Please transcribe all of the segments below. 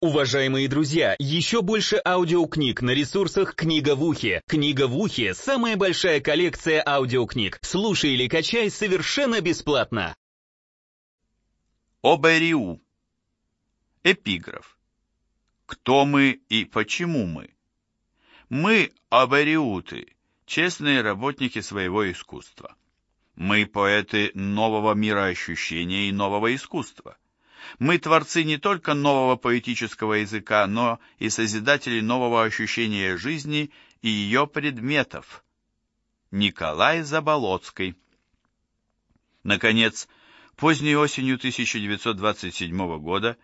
Уважаемые друзья, еще больше аудиокниг на ресурсах «Книга в ухе». «Книга в ухе» — самая большая коллекция аудиокниг. Слушай или качай совершенно бесплатно. Обериу. Эпиграф. Кто мы и почему мы? Мы обериуты, честные работники своего искусства. Мы поэты нового мироощущения и нового искусства. Мы творцы не только нового поэтического языка, но и созидатели нового ощущения жизни и ее предметов. Николай Заболоцкий. Наконец, поздней осенью 1927 года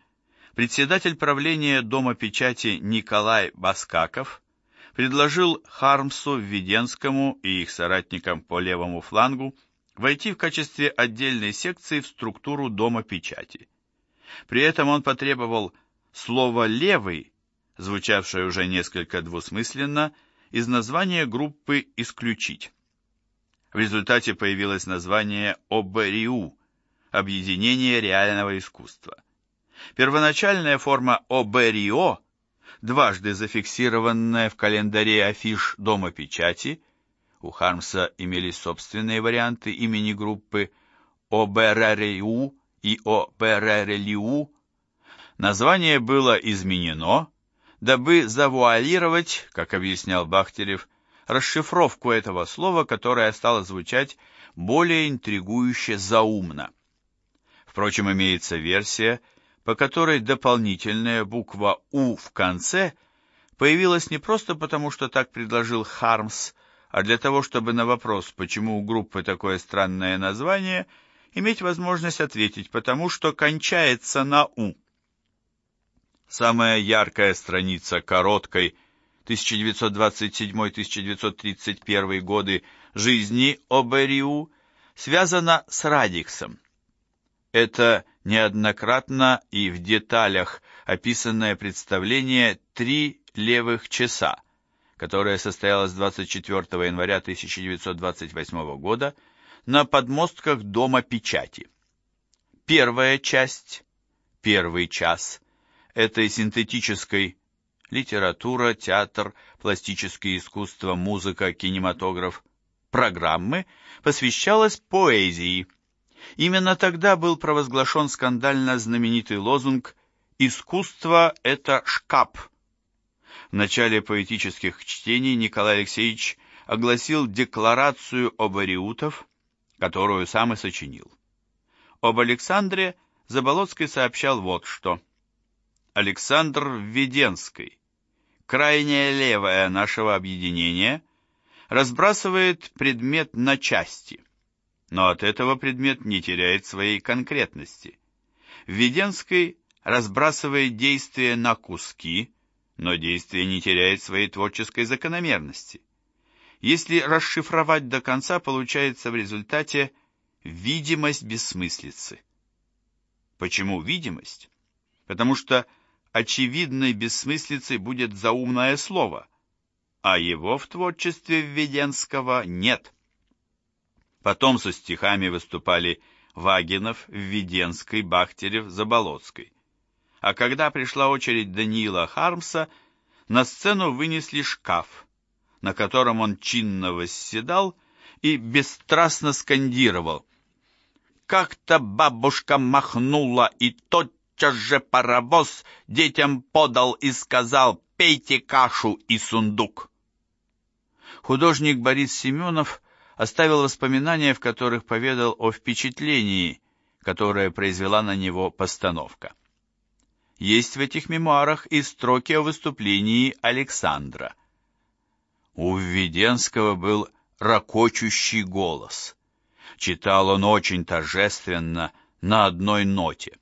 председатель правления Дома печати Николай Баскаков предложил Хармсу, Введенскому и их соратникам по левому флангу войти в качестве отдельной секции в структуру Дома печати. При этом он потребовал слово «левый», звучавшее уже несколько двусмысленно, из названия группы исключить. В результате появилось название ОБРИУ – Объединение реального искусства. Первоначальная форма ОБРИО, дважды зафиксированная в календаре афиш Дома печати, у Хармса имелись собственные варианты имени группы ОБРРИУ и о Перерелиу, название было изменено, дабы завуалировать, как объяснял Бахтерев, расшифровку этого слова, которое стало звучать более интригующе заумно. Впрочем, имеется версия, по которой дополнительная буква «У» в конце появилась не просто потому, что так предложил Хармс, а для того, чтобы на вопрос, почему у группы такое странное название – иметь возможность ответить, потому что кончается на «у». Самая яркая страница короткой 1927-1931 годы жизни Обериу связана с Радиксом. Это неоднократно и в деталях описанное представление «Три левых часа», которое состоялось 24 января 1928 года на подмостках Дома печати. Первая часть, первый час этой синтетической литература, театр, пластическое искусство, музыка, кинематограф программы посвящалась поэзии. Именно тогда был провозглашен скандально знаменитый лозунг «Искусство – это шкаф». В начале поэтических чтений Николай Алексеевич огласил декларацию об ариутов, которую сам и сочинил. Об Александре Заболоцкий сообщал вот что. Александр Введенский, крайняя левая нашего объединения, разбрасывает предмет на части, но от этого предмет не теряет своей конкретности. Введенский разбрасывает действие на куски, но действие не теряет своей творческой закономерности. Если расшифровать до конца, получается в результате видимость бессмыслицы. Почему видимость? Потому что очевидной бессмыслицей будет заумное слово, а его в творчестве Введенского нет. Потом со стихами выступали Вагинов, Введенский, Бахтерев, Заболоцкий. А когда пришла очередь Даниила Хармса, на сцену вынесли шкаф – на котором он чинно восседал и бесстрастно скандировал. Как-то бабушка махнула, и тотчас же паровоз детям подал и сказал «Пейте кашу и сундук». Художник Борис Семенов оставил воспоминания, в которых поведал о впечатлении, которое произвела на него постановка. Есть в этих мемуарах и строки о выступлении Александра – у Введенского был ракочущий голос. Читал он очень торжественно, на одной ноте.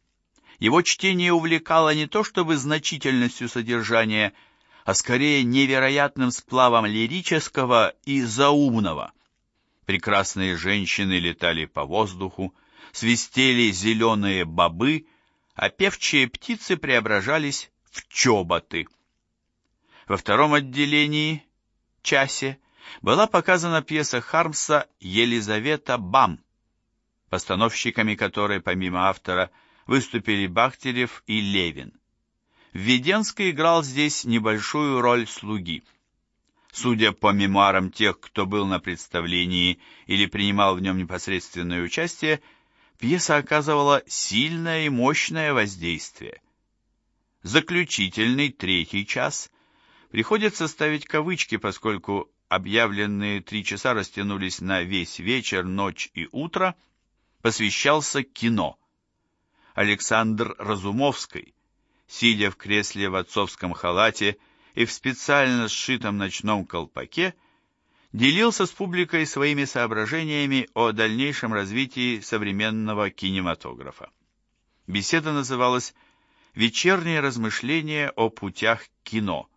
Его чтение увлекало не то чтобы значительностью содержания, а скорее невероятным сплавом лирического и заумного. Прекрасные женщины летали по воздуху, свистели зеленые бобы, а певчие птицы преображались в чоботы. Во втором отделении часе была показана пьеса Хармса «Елизавета Бам», постановщиками которой, помимо автора, выступили Бахтерев и Левин. Введенский играл здесь небольшую роль слуги. Судя по мемуарам тех, кто был на представлении или принимал в нем непосредственное участие, пьеса оказывала сильное и мощное воздействие. Заключительный третий час приходится ставить кавычки, поскольку объявленные три часа растянулись на весь вечер, ночь и утро, посвящался кино. Александр Разумовский, сидя в кресле в отцовском халате и в специально сшитом ночном колпаке, делился с публикой своими соображениями о дальнейшем развитии современного кинематографа. Беседа называлась «Вечерние размышления о путях кино».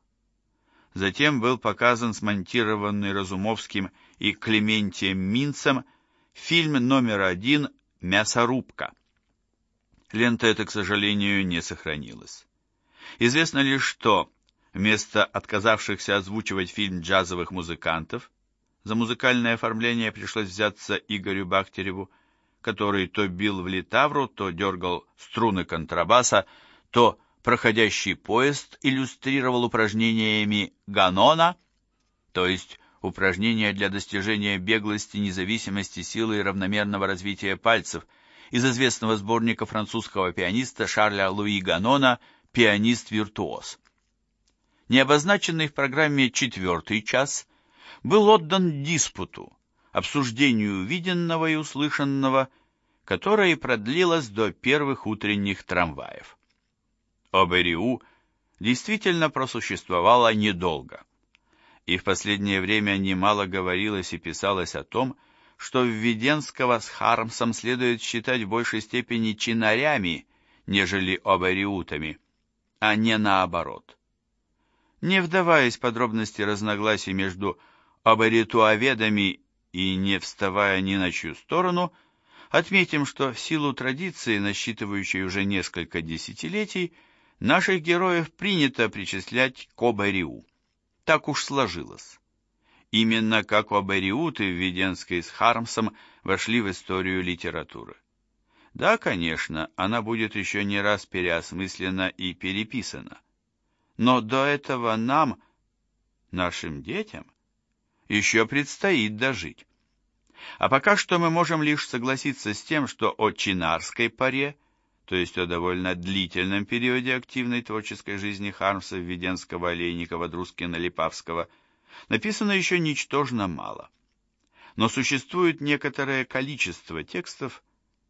Затем был показан смонтированный Разумовским и Клементием Минцем фильм номер один «Мясорубка». Лента эта, к сожалению, не сохранилась. Известно лишь, что вместо отказавшихся озвучивать фильм джазовых музыкантов, за музыкальное оформление пришлось взяться Игорю Бахтереву, который то бил в литавру, то дергал струны контрабаса, то проходящий поезд иллюстрировал упражнениями Ганона, то есть упражнения для достижения беглости, независимости, силы и равномерного развития пальцев – из известного сборника французского пианиста Шарля Луи Ганона «Пианист-виртуоз». Необозначенный в программе четвертый час был отдан диспуту, обсуждению виденного и услышанного, которое продлилось до первых утренних трамваев. Обериу действительно просуществовала недолго, и в последнее время немало говорилось и писалось о том, что Введенского с Хармсом следует считать в большей степени чинарями, нежели обариутами, а не наоборот. Не вдаваясь в подробности разногласий между аборитуоведами и не вставая ни на чью сторону, отметим, что в силу традиции, насчитывающей уже несколько десятилетий, наших героев принято причислять к обариу. Так уж сложилось. Именно как Обериуты в Веденской с Хармсом вошли в историю литературы. Да, конечно, она будет еще не раз переосмыслена и переписана. Но до этого нам, нашим детям, еще предстоит дожить. А пока что мы можем лишь согласиться с тем, что о чинарской паре, то есть о довольно длительном периоде активной творческой жизни Хармса, Введенского, Олейникова, Друскина, Липавского – написано еще ничтожно мало. Но существует некоторое количество текстов,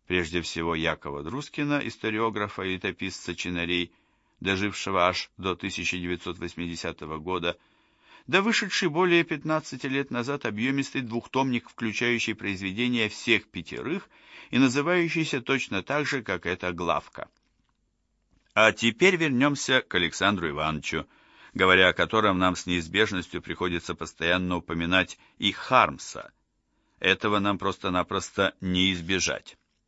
прежде всего Якова Друскина, историографа и летописца чинарей, дожившего аж до 1980 года, да вышедший более 15 лет назад объемистый двухтомник, включающий произведения всех пятерых и называющийся точно так же, как эта главка. А теперь вернемся к Александру Ивановичу, говоря о котором нам с неизбежностью приходится постоянно упоминать и Хармса. Этого нам просто-напросто не избежать.